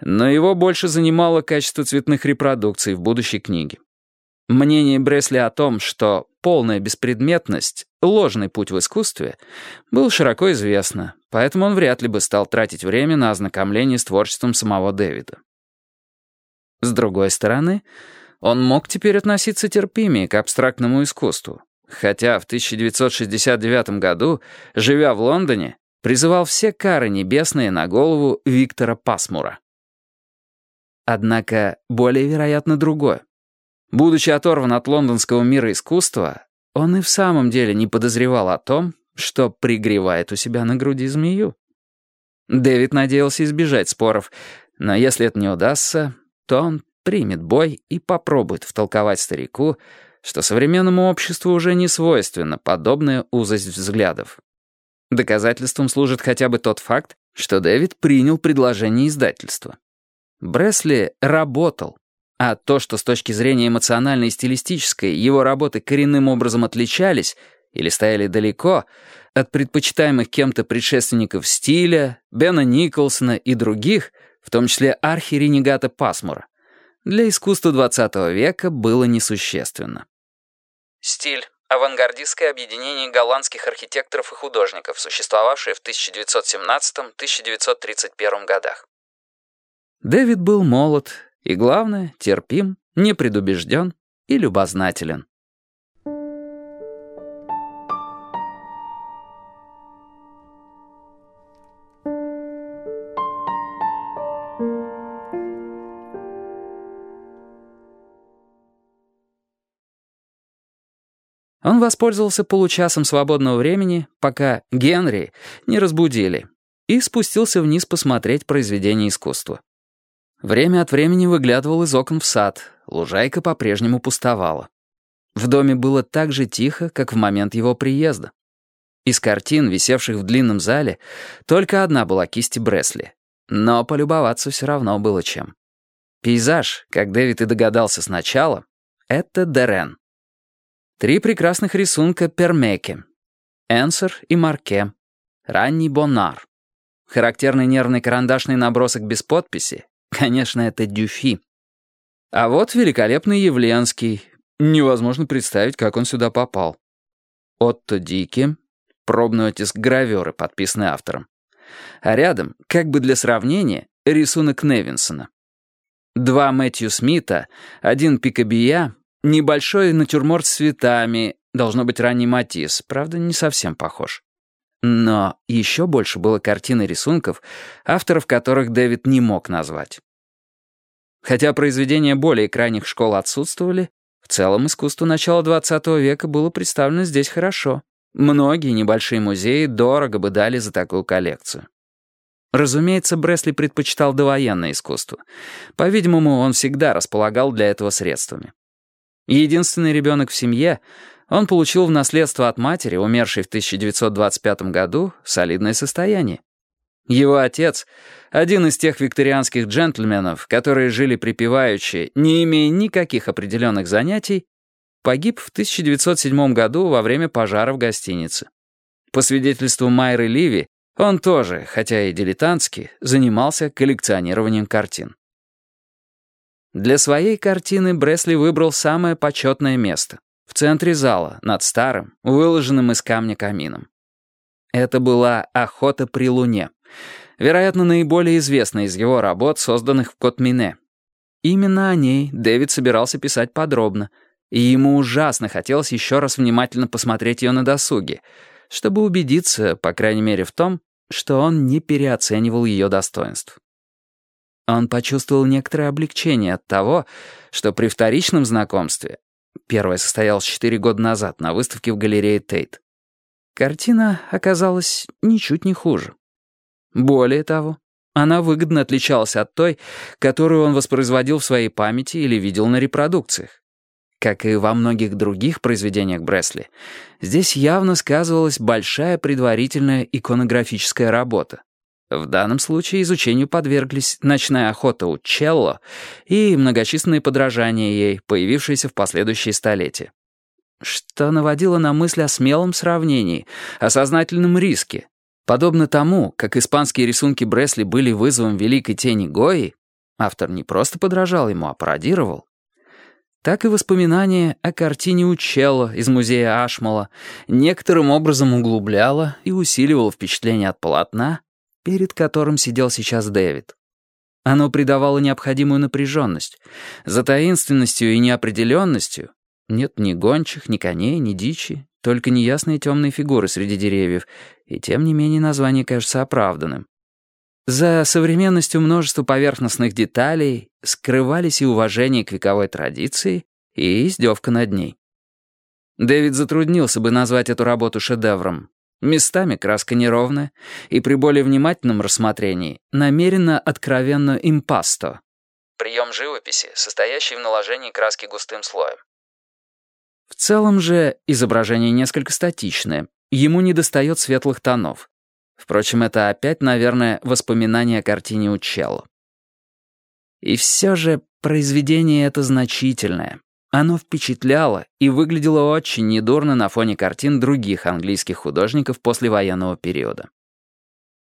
но его больше занимало качество цветных репродукций в будущей книге. Мнение Бресли о том, что полная беспредметность — ложный путь в искусстве, было широко известно, поэтому он вряд ли бы стал тратить время на ознакомление с творчеством самого Дэвида. С другой стороны, он мог теперь относиться терпимее к абстрактному искусству, хотя в 1969 году, живя в Лондоне, призывал все кары небесные на голову Виктора Пасмура. Однако более вероятно другое. Будучи оторван от лондонского мира искусства, он и в самом деле не подозревал о том, что пригревает у себя на груди змею. Дэвид надеялся избежать споров, но если это не удастся, то он примет бой и попробует втолковать старику, что современному обществу уже не свойственна подобная узость взглядов. Доказательством служит хотя бы тот факт, что Дэвид принял предложение издательства. Бресли работал, а то, что с точки зрения эмоциональной и стилистической его работы коренным образом отличались или стояли далеко от предпочитаемых кем-то предшественников стиля, Бена Николсона и других, в том числе архиренегата Пасмура, для искусства XX века было несущественно. Стиль — авангардистское объединение голландских архитекторов и художников, существовавшее в 1917-1931 годах. Дэвид был молод и, главное, терпим, непредубежден и любознателен. Он воспользовался получасом свободного времени, пока Генри не разбудили, и спустился вниз посмотреть произведение искусства. Время от времени выглядывал из окон в сад, лужайка по-прежнему пустовала. В доме было так же тихо, как в момент его приезда. Из картин, висевших в длинном зале, только одна была кисти Бресли. Но полюбоваться все равно было чем. Пейзаж, как Дэвид и догадался сначала, это Дерен. Три прекрасных рисунка Пермеке. Энсер и Марке. Ранний Бонар. Характерный нервный карандашный набросок без подписи Конечно, это Дюфи. А вот великолепный Явленский. Невозможно представить, как он сюда попал. Отто Дики. Пробный оттиск граверы, подписанный автором. А рядом, как бы для сравнения, рисунок Невинсона. Два Мэтью Смита, один Пикабия, небольшой натюрморт с цветами, должно быть ранний Матисс, правда, не совсем похож. Но еще больше было картин и рисунков, авторов которых Дэвид не мог назвать. Хотя произведения более крайних школ отсутствовали, в целом искусство начала XX века было представлено здесь хорошо. Многие небольшие музеи дорого бы дали за такую коллекцию. Разумеется, Бресли предпочитал довоенное искусство. По-видимому, он всегда располагал для этого средствами. Единственный ребенок в семье, он получил в наследство от матери, умершей в 1925 году, солидное состояние. Его отец, один из тех викторианских джентльменов, которые жили припеваючи, не имея никаких определенных занятий, погиб в 1907 году во время пожара в гостинице. По свидетельству Майры Ливи, он тоже, хотя и дилетантски, занимался коллекционированием картин. Для своей картины Бресли выбрал самое почетное место в центре зала, над старым, выложенным из камня камином. Это была «Охота при луне», вероятно, наиболее известная из его работ, созданных в Котмине. Именно о ней Дэвид собирался писать подробно, и ему ужасно хотелось еще раз внимательно посмотреть ее на досуге, чтобы убедиться, по крайней мере, в том, что он не переоценивал ее достоинств. Он почувствовал некоторое облегчение от того, что при вторичном знакомстве Первая состоялась четыре года назад на выставке в галерее Тейт. Картина оказалась ничуть не хуже. Более того, она выгодно отличалась от той, которую он воспроизводил в своей памяти или видел на репродукциях. Как и во многих других произведениях Бресли, здесь явно сказывалась большая предварительная иконографическая работа. В данном случае изучению подверглись «Ночная охота у Челло» и многочисленные подражания ей, появившиеся в последующие столетия. Что наводило на мысль о смелом сравнении, о сознательном риске. Подобно тому, как испанские рисунки Бресли были вызовом великой тени Гои, Автор не просто подражал ему, а пародировал. Так и воспоминание о картине Учелло из музея Ашмала некоторым образом углубляло и усиливало впечатление от полотна, перед которым сидел сейчас Дэвид. Оно придавало необходимую напряженность. За таинственностью и неопределенностью нет ни гончих, ни коней, ни дичи, только неясные темные фигуры среди деревьев, и тем не менее название кажется оправданным. За современностью множества поверхностных деталей скрывались и уважение к вековой традиции, и издевка над ней. Дэвид затруднился бы назвать эту работу шедевром. Местами краска неровная, и при более внимательном рассмотрении намеренно откровенно импасто. Прием живописи, состоящий в наложении краски густым слоем. В целом же изображение несколько статичное, ему недостает светлых тонов. Впрочем, это опять, наверное, воспоминание о картине Учелло. И все же произведение это значительное. Оно впечатляло и выглядело очень недурно на фоне картин других английских художников послевоенного периода.